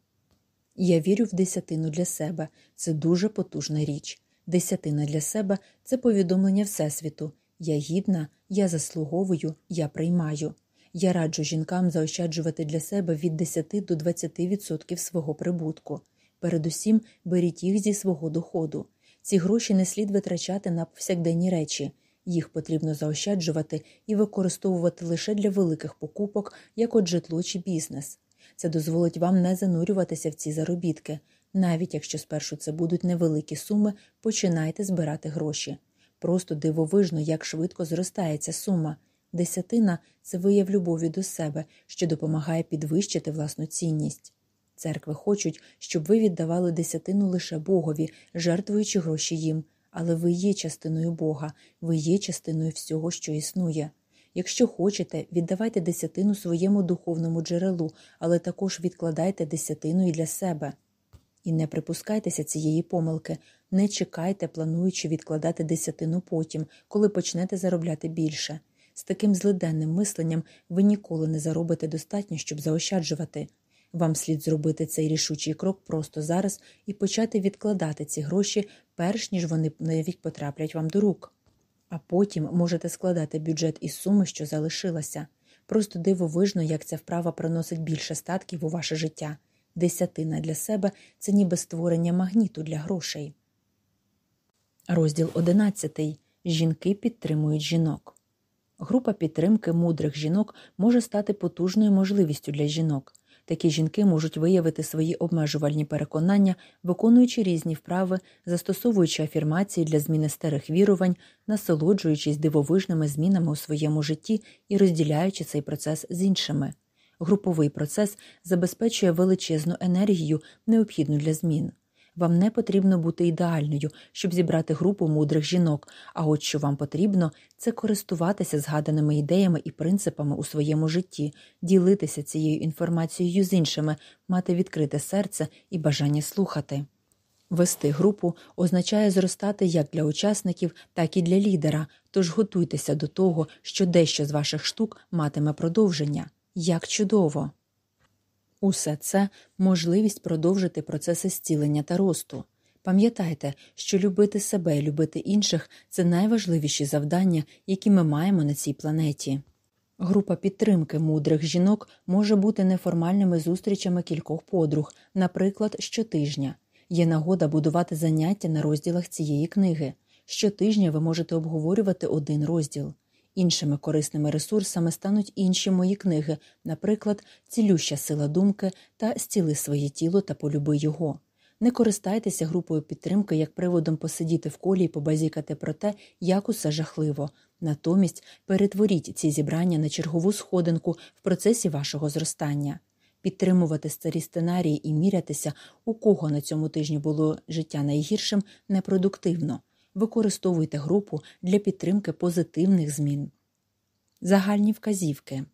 Я вірю в десятину для себе це дуже потужна річ. Десятина для себе це повідомлення Всесвіту. Я гідна, я заслуговую, я приймаю. Я раджу жінкам заощаджувати для себе від 10 до 20% свого прибутку. Передусім, беріть їх зі свого доходу. Ці гроші не слід витрачати на повсякденні речі. Їх потрібно заощаджувати і використовувати лише для великих покупок, як от житло чи бізнес. Це дозволить вам не занурюватися в ці заробітки. Навіть якщо спершу це будуть невеликі суми, починайте збирати гроші. Просто дивовижно, як швидко зростає ця сума. Десятина це вияв любові до себе, що допомагає підвищити власну цінність. Церкви хочуть, щоб ви віддавали десятину лише Богові, жертвуючи гроші їм, але ви є частиною Бога, ви є частиною всього, що існує. Якщо хочете, віддавайте десятину своєму духовному джерелу, але також відкладайте десятину і для себе. І не припускайтеся цієї помилки, не чекайте, плануючи відкладати десятину потім, коли почнете заробляти більше. З таким злиденним мисленням ви ніколи не заробите достатньо, щоб заощаджувати. Вам слід зробити цей рішучий крок просто зараз і почати відкладати ці гроші, перш ніж вони навіть потраплять вам до рук. А потім можете складати бюджет із суми, що залишилася. Просто дивовижно, як ця вправа приносить більше статків у ваше життя. Десятина для себе це ніби створення магніту для грошей. Розділ 11. Жінки підтримують жінок. Група підтримки мудрих жінок може стати потужною можливістю для жінок. Такі жінки можуть виявити свої обмежувальні переконання, виконуючи різні вправи, застосовуючи афірмації для зміни старих вірувань, насолоджуючись дивовижними змінами у своєму житті і розділяючи цей процес з іншими. Груповий процес забезпечує величезну енергію, необхідну для змін. Вам не потрібно бути ідеальною, щоб зібрати групу мудрих жінок, а от що вам потрібно, це користуватися згаданими ідеями і принципами у своєму житті, ділитися цією інформацією з іншими, мати відкрите серце і бажання слухати. Вести групу означає зростати як для учасників, так і для лідера, тож готуйтеся до того, що дещо з ваших штук матиме продовження. Як чудово! Усе це можливість продовжити процеси зцілення та росту. Пам'ятайте, що любити себе і любити інших це найважливіші завдання, які ми маємо на цій планеті. Група підтримки мудрих жінок може бути неформальними зустрічами кількох подруг, наприклад, щотижня. Є нагода будувати заняття на розділах цієї книги. Щотижня ви можете обговорювати один розділ. Іншими корисними ресурсами стануть інші мої книги, наприклад, Цілюща сила думки та Стіли своє тіло та полюби його. Не користайтеся групою підтримки як приводом посидіти в колі і побазікати про те, як усе жахливо. Натомість перетворіть ці зібрання на чергову сходинку в процесі вашого зростання. Підтримувати старі сценарії і мірятися, у кого на цьому тижні було життя найгіршим, непродуктивно використовуйте групу для підтримки позитивних змін. Загальні вказівки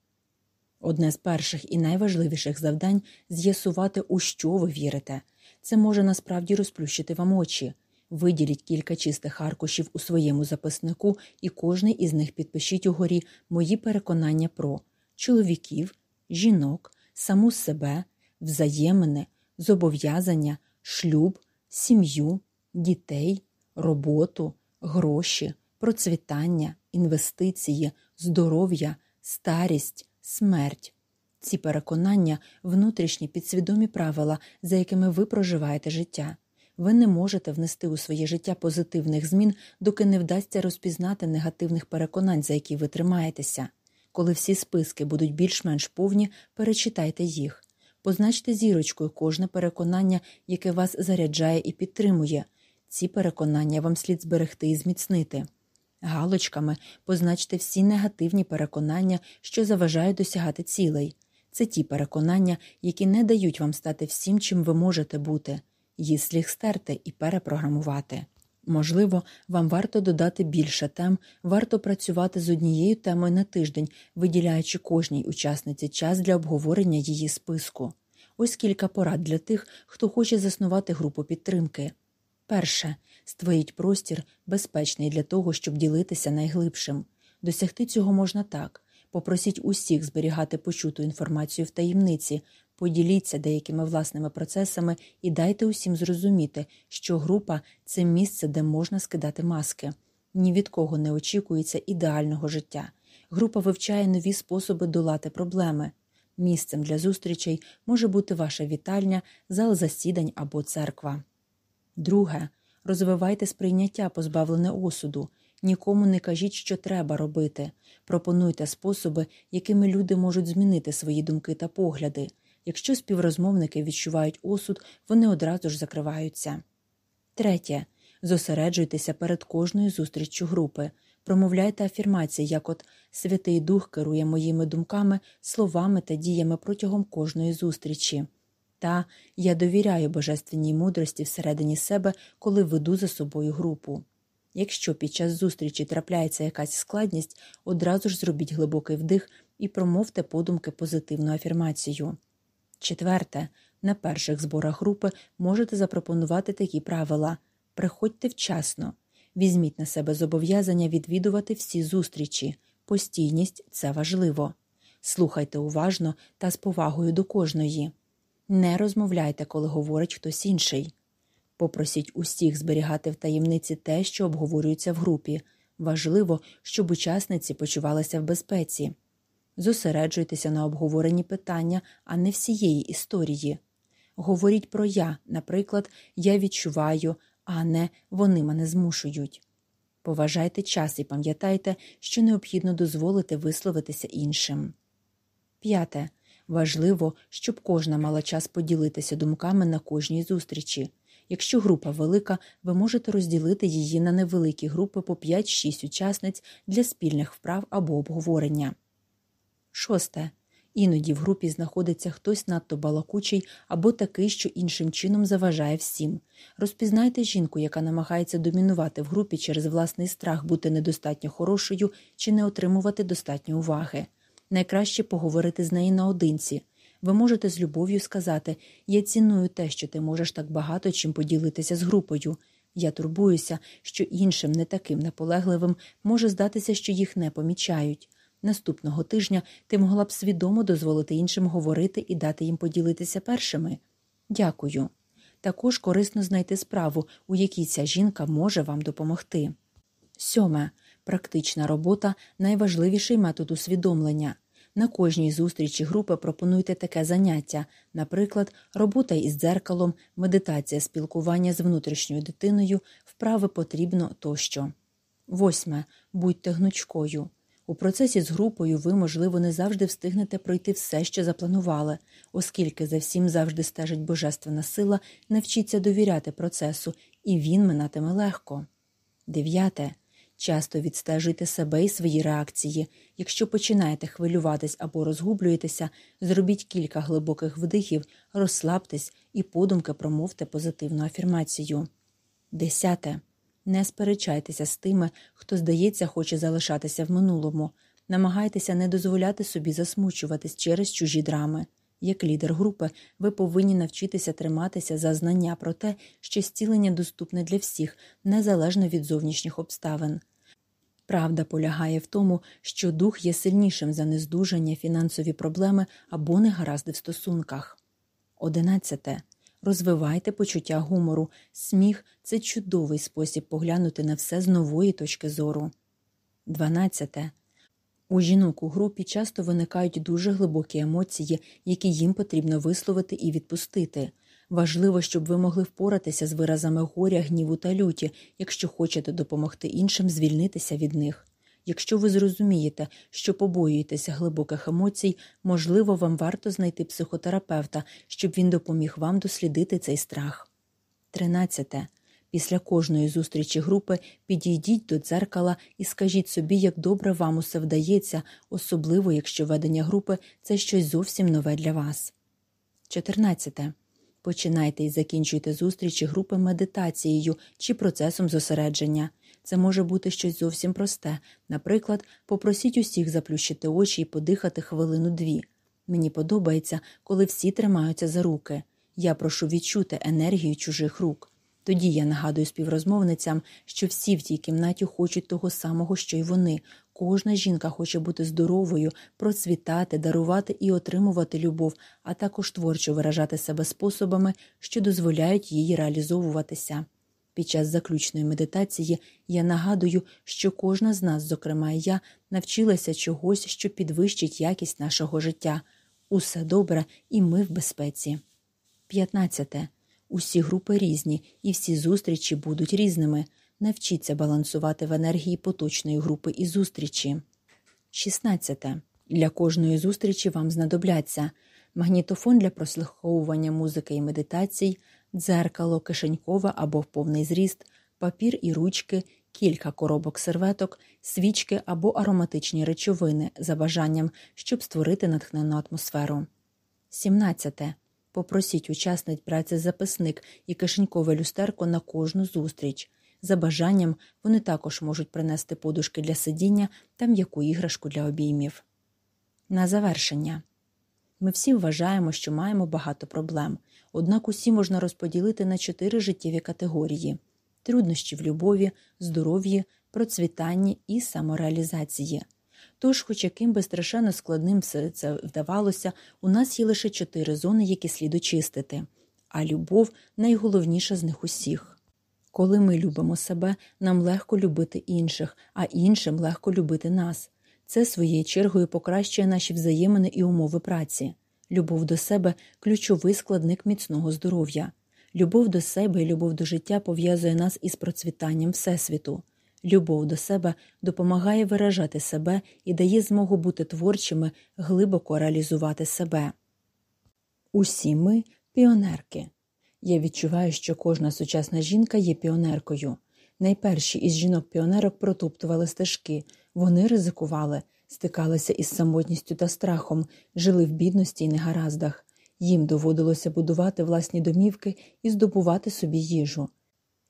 одне з перших і найважливіших завдань з'ясувати, у що ви вірите. Це може насправді розплющити вам очі. Виділіть кілька чистих аркушів у своєму записнику, і кожний із них підпишіть угорі мої переконання про чоловіків, жінок, саму себе, взаємини, зобов'язання, шлюб, сім'ю, дітей, роботу, гроші, процвітання, інвестиції, здоров'я, старість, смерть. Ці переконання внутрішні підсвідомі правила, за якими ви проживаєте життя. Ви не можете внести у своє життя позитивних змін, доки не вдасться розпізнати негативних переконань, за які ви тримаєтеся. Коли всі списки будуть більш-менш повні, перечитайте їх. Позначте зірочкою кожне переконання, яке вас заряджає і підтримує. Ці переконання вам слід зберегти і зміцнити. Галочками позначте всі негативні переконання, що заважають досягати цілей. Це ті переконання, які не дають вам стати всім, чим ви можете бути, їх слід стерти і перепрограмувати. Можливо, вам варто додати більше тем, варто працювати з однією темою на тиждень, виділяючи кожній учасниці час для обговорення її списку. Ось кілька порад для тих, хто хоче заснувати групу підтримки. Перше. Створіть простір, безпечний для того, щоб ділитися найглибшим. Досягти цього можна так попросіть усіх зберігати почуту інформацію в таємниці, поділіться деякими власними процесами і дайте усім зрозуміти, що група це місце, де можна скидати маски. Ні від кого не очікується ідеального життя. Група вивчає нові способи долати проблеми. Місцем для зустрічей може бути ваша вітальня, зал засідань або церква. Друге. Розвивайте сприйняття, позбавлене осуду. Нікому не кажіть, що треба робити. Пропонуйте способи, якими люди можуть змінити свої думки та погляди. Якщо співрозмовники відчувають осуд, вони одразу ж закриваються. Третє. Зосереджуйтеся перед кожною зустріччю групи. Промовляйте афірмації, як от Святий Дух керує моїми думками, словами та діями протягом кожної зустрічі. Та я довіряю божественній мудрості всередині себе, коли веду за собою групу. Якщо під час зустрічі трапляється якась складність, одразу ж зробіть глибокий вдих і промовте подумки позитивну афірмацію. Четверте, на перших зборах групи можете запропонувати такі правила приходьте вчасно, візьміть на себе зобов'язання відвідувати всі зустрічі, постійність це важливо. Слухайте уважно та з повагою до кожної. Не розмовляйте, коли говорить хтось інший. Попросіть усіх зберігати в таємниці те, що обговорюється в групі. Важливо, щоб учасниці почувалися в безпеці. Зосереджуйтеся на обговоренні питання, а не всієї історії. Говоріть про я, наприклад, я відчуваю, а не вони мене змушують. Поважайте час і пам'ятайте, що необхідно дозволити висловитися іншим. П'яте. Важливо, щоб кожна мала час поділитися думками на кожній зустрічі. Якщо група велика, ви можете розділити її на невеликі групи по 5-6 учасниць для спільних вправ або обговорення. Шосте. Іноді в групі знаходиться хтось надто балакучий або такий, що іншим чином заважає всім. Розпізнайте жінку, яка намагається домінувати в групі через власний страх бути недостатньо хорошою чи не отримувати достатньо уваги. Найкраще поговорити з нею наодинці. Ви можете з любов'ю сказати Я ціную те, що ти можеш так багато чим поділитися з групою. Я турбуюся, що іншим, не таким наполегливим, може здатися, що їх не помічають. Наступного тижня ти могла б свідомо дозволити іншим говорити і дати їм поділитися першими. Дякую. Також корисно знайти справу, у якій ця жінка може вам допомогти. Сьоме. Практична робота найважливіший метод усвідомлення. На кожній зустрічі групи пропонуйте таке заняття, наприклад, робота із дзеркалом, медитація спілкування з внутрішньою дитиною, вправи потрібно тощо. Восьме. Будьте гнучкою. У процесі з групою ви, можливо, не завжди встигнете пройти все, що запланували, оскільки за всім завжди стежить божественна сила, навчіться довіряти процесу, і він минатиме легко. Дев'яте. Часто відстежуйте себе і свої реакції. Якщо починаєте хвилюватись або розгублюєтеся, зробіть кілька глибоких вдихів, розслабтесь і подумки промовте позитивну афірмацію. Десяте. Не сперечайтеся з тими, хто, здається, хоче залишатися в минулому. Намагайтеся не дозволяти собі засмучуватись через чужі драми. Як лідер групи, ви повинні навчитися триматися за знання про те, що зцілення доступне для всіх, незалежно від зовнішніх обставин. Правда полягає в тому, що дух є сильнішим за нездужання, фінансові проблеми або негаразди в стосунках. Одинадцяте. Розвивайте почуття гумору. Сміх це чудовий спосіб поглянути на все з нової точки зору. 12. У жінок у групі часто виникають дуже глибокі емоції, які їм потрібно висловити і відпустити. Важливо, щоб ви могли впоратися з виразами горя, гніву та люті, якщо хочете допомогти іншим звільнитися від них. Якщо ви зрозумієте, що побоюєтеся глибоких емоцій, можливо, вам варто знайти психотерапевта, щоб він допоміг вам дослідити цей страх. 13. Після кожної зустрічі групи підійдіть до дзеркала і скажіть собі, як добре вам усе вдається, особливо якщо ведення групи це щось зовсім нове для вас. 14. Починайте і закінчуйте зустрічі групи медитацією чи процесом зосередження. Це може бути щось зовсім просте. Наприклад, попросіть усіх заплющити очі і подихати хвилину дві. Мені подобається, коли всі тримаються за руки. Я прошу відчути енергію чужих рук. Тоді я нагадую співрозмовницям, що всі в тій кімнаті хочуть того самого, що й вони. Кожна жінка хоче бути здоровою, процвітати, дарувати і отримувати любов, а також творчо виражати себе способами, що дозволяють їй реалізовуватися. Під час заключної медитації я нагадую, що кожна з нас, зокрема і я, навчилася чогось, що підвищить якість нашого життя. Усе добре, і ми в безпеці. 15. Усі групи різні, і всі зустрічі будуть різними. Навчіться балансувати в енергії поточної групи і зустрічі. 16. Для кожної зустрічі вам знадобляться магнітофон для прослуховування музики і медитацій, дзеркало, кишенькове або в повний зріст, папір і ручки, кілька коробок серветок, свічки або ароматичні речовини за бажанням, щоб створити натхнену атмосферу. 17. Попросіть учасниць брати записник і кишенькове люстерко на кожну зустріч. За бажанням вони також можуть принести подушки для сидіння та м'яку іграшку для обіймів. На завершення. Ми всі вважаємо, що маємо багато проблем, однак усі можна розподілити на чотири життєві категорії труднощі в любові, здоров'ї, процвітанні і самореалізації. Тож, хоч яким би страшенно складним все це вдавалося, у нас є лише чотири зони, які слід очистити, а любов найголовніша з них усіх. Коли ми любимо себе, нам легко любити інших, а іншим легко любити нас. Це своєю чергою покращує наші взаємини і умови праці. Любов до себе ключовий складник міцного здоров'я. Любов до себе і любов до життя пов'язує нас із процвітанням Всесвіту. Любов до себе допомагає виражати себе і дає змогу бути творчими, глибоко реалізувати себе. Усі ми піонерки. Я відчуваю, що кожна сучасна жінка є піонеркою. Найперші із жінок-піонерок протоптували стежки, вони ризикували, стикалися із самотністю та страхом, жили в бідності й негараздах. Їм доводилося будувати власні домівки і здобувати собі їжу.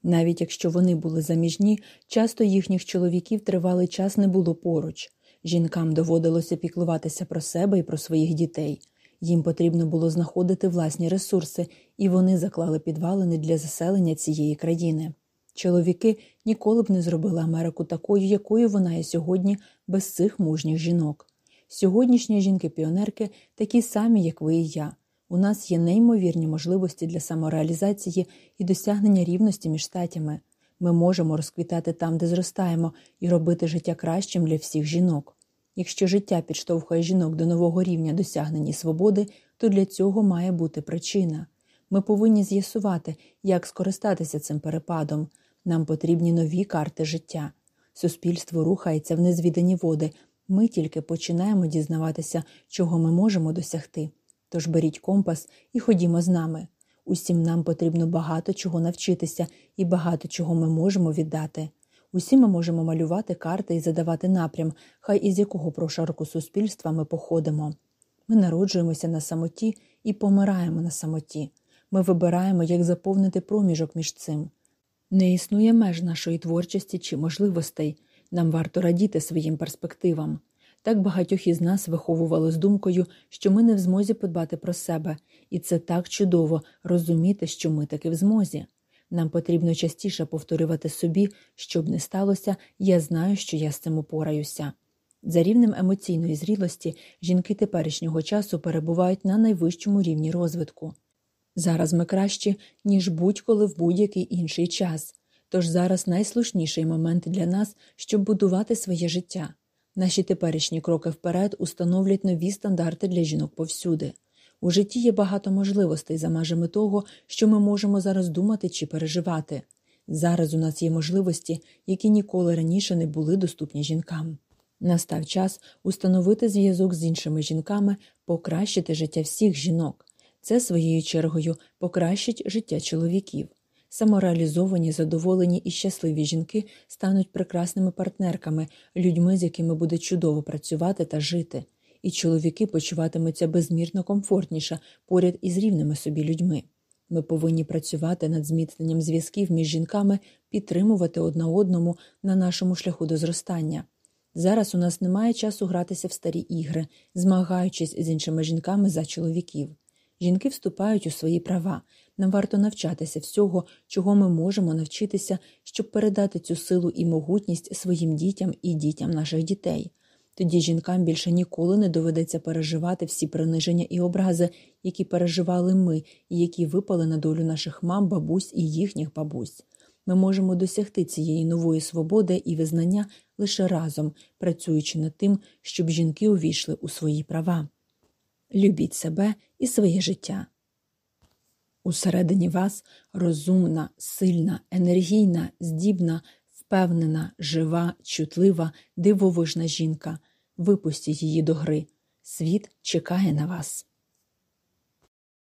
Навіть якщо вони були заміжні, часто їхніх чоловіків тривалий час не було поруч. Жінкам доводилося піклуватися про себе і про своїх дітей. Їм потрібно було знаходити власні ресурси, і вони заклали підвалини для заселення цієї країни. Чоловіки ніколи б не зробили Америку такою, якою вона є сьогодні, без цих мужніх жінок. Сьогоднішні жінки-піонерки такі самі, як ви і я. У нас є неймовірні можливості для самореалізації і досягнення рівності між статями. Ми можемо розквітати там, де зростаємо, і робити життя кращим для всіх жінок. Якщо життя підштовхує жінок до нового рівня досягнення свободи, то для цього має бути причина. Ми повинні з'ясувати, як скористатися цим перепадом. Нам потрібні нові карти життя. Суспільство рухається в незвідані води. Ми тільки починаємо дізнаватися, чого ми можемо досягти. Тож беріть компас і ходімо з нами. Усім нам потрібно багато чого навчитися і багато чого ми можемо віддати. Усі ми можемо малювати карти і задавати напрям, хай із якого прошарку суспільства ми походимо. Ми народжуємося на самоті і помираємо на самоті. Ми вибираємо, як заповнити проміжок між цим. Не існує меж нашої творчості чи можливостей. Нам варто радіти своїм перспективам. Так багатьох із нас виховували з думкою, що ми не в змозі подбати про себе, і це так чудово розуміти, що ми таки в змозі. Нам потрібно частіше повторювати собі, щоб не сталося, я знаю, що я з цим упораюся. За рівнем емоційної зрілості жінки теперішнього часу перебувають на найвищому рівні розвитку. Зараз ми кращі, ніж будь-коли в будь-який інший час, тож зараз найслушніший момент для нас, щоб будувати своє життя. Наші теперішні кроки вперед установлять нові стандарти для жінок повсюди. У житті є багато можливостей за межами того, що ми можемо зараз думати чи переживати. Зараз у нас є можливості, які ніколи раніше не були доступні жінкам. Настав час установити зв'язок з іншими жінками, покращити життя всіх жінок. Це своєю чергою покращить життя чоловіків. Самореалізовані, задоволені і щасливі жінки стануть прекрасними партнерками, людьми, з якими буде чудово працювати та жити, і чоловіки почуватимуться безмірно комфортніше поряд із рівними собі людьми. Ми повинні працювати над зміцненням зв'язків між жінками, підтримувати одна одному на нашому шляху до зростання. Зараз у нас немає часу гратися в старі ігри, змагаючись з іншими жінками за чоловіків. Жінки вступають у свої права. Нам варто навчатися всього, чого ми можемо навчитися, щоб передати цю силу і могутність своїм дітям і дітям наших дітей. Тоді жінкам більше ніколи не доведеться переживати всі приниження і образи, які переживали ми, і які випали на долю наших мам, бабусь і їхніх бабусь. Ми можемо досягти цієї нової свободи і визнання лише разом, працюючи над тим, щоб жінки увійшли у свої права. Любіть себе і своє життя. Усередині вас розумна, сильна, енергійна, здібна, впевнена, жива, чутлива, дивовижна жінка. Випустіть її до гри. Світ чекає на вас.